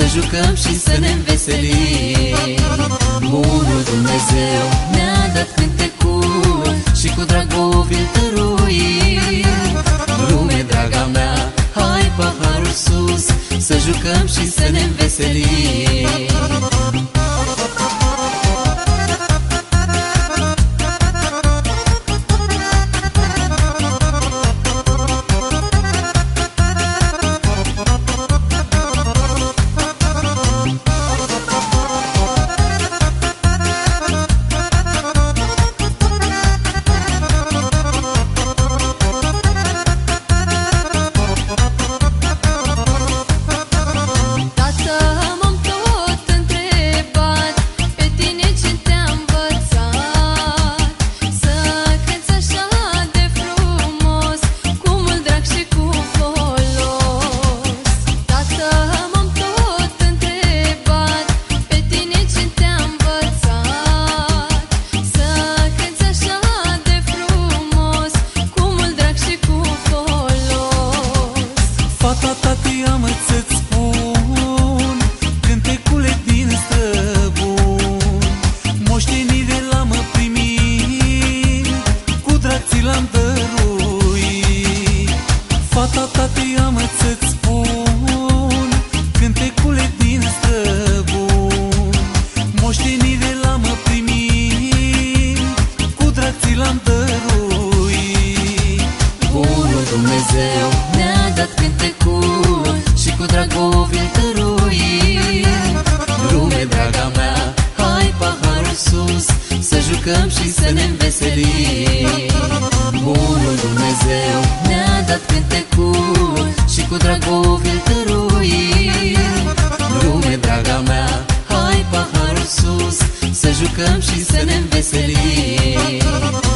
Să jucăm și să ne înveselim. Bunul Dumnezeu ne-a dat cântecul Și cu dragov îl tăruim Lume, draga mea, hai paharul sus Să jucăm și să ne înveselim. mă primit Cu drag ți l-am dăruit. Bunul Dumnezeu ne-a dat cântecul Și cu dragul o vil dărui Lume, draga mea, hai paharul sus Să jucăm și să ne înveselim. Bunul Dumnezeu ne-a dat cântecul Și cu dragul o vil dărui Lume, draga mea, jucăm și să ne înveselim.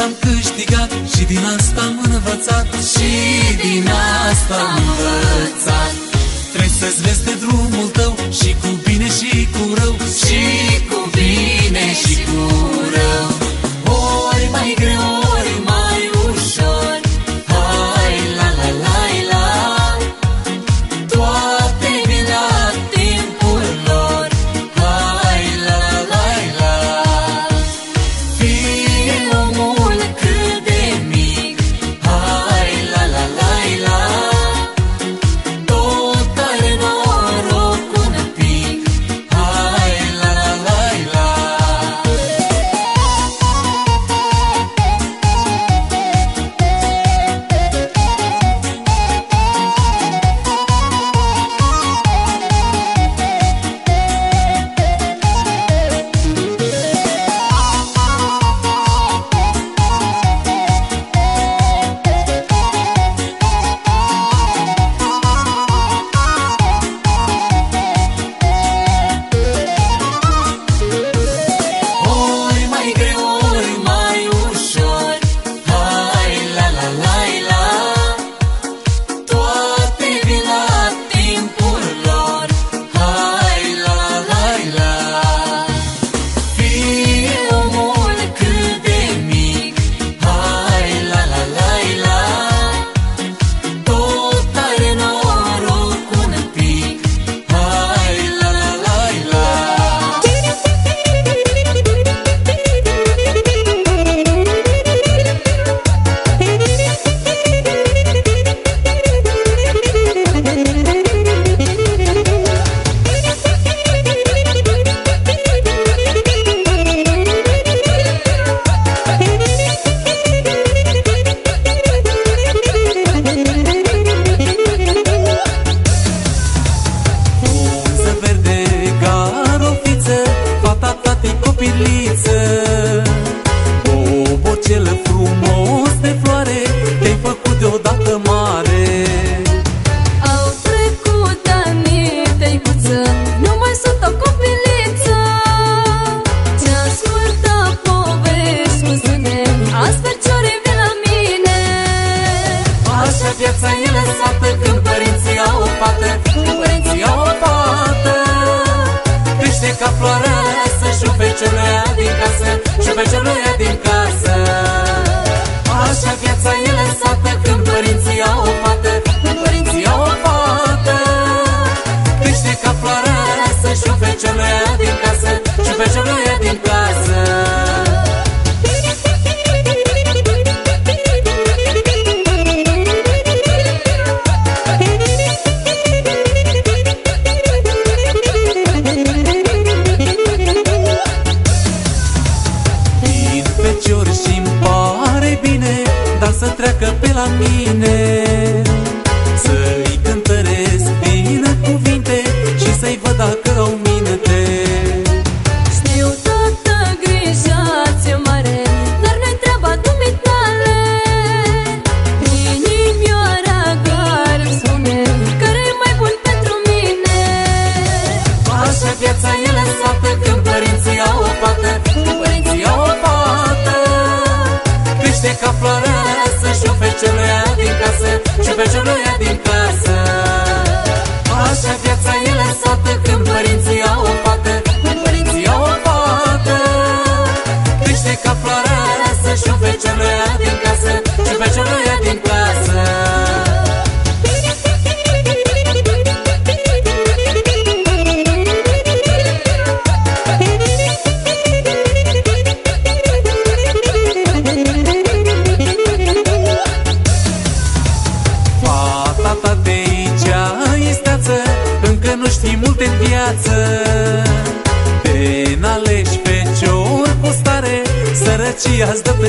asta am câștigat Și din asta am învățat Și din asta am învățat. Trebuie să-ți vezi de drumul yazdım.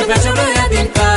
se me hace muy bien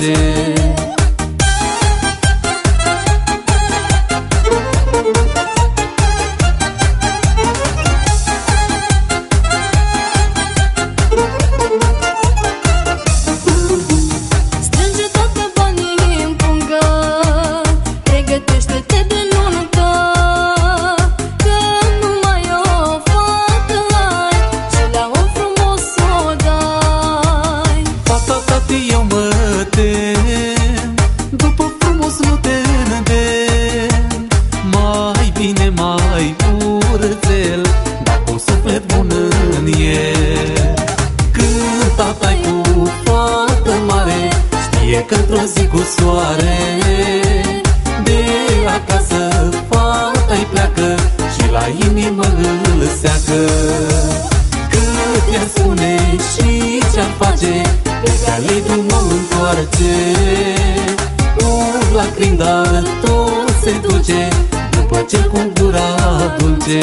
dancing plec într-o zi cu soare. De acasă fata-i pleacă Și la inimă îl seacă. Cât i-ar spune și ce-ar face Pe calei tu mă întoarce. Uf, la tot se duce După ce cu gura dulce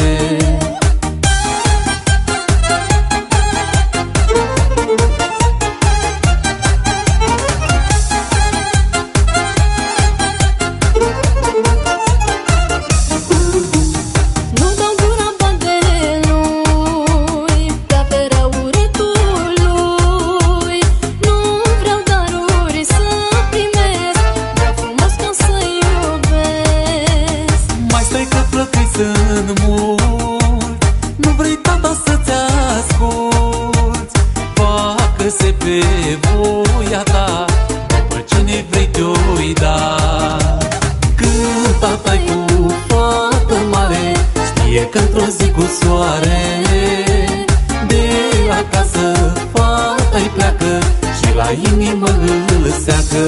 la inimă îl seacă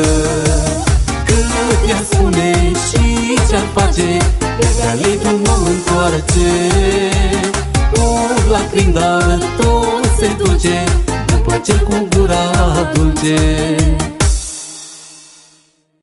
Cât ea spune și ce-ar face De calitul mă întoarce. Uf, la crindar tot se duce După ce cu gura dulce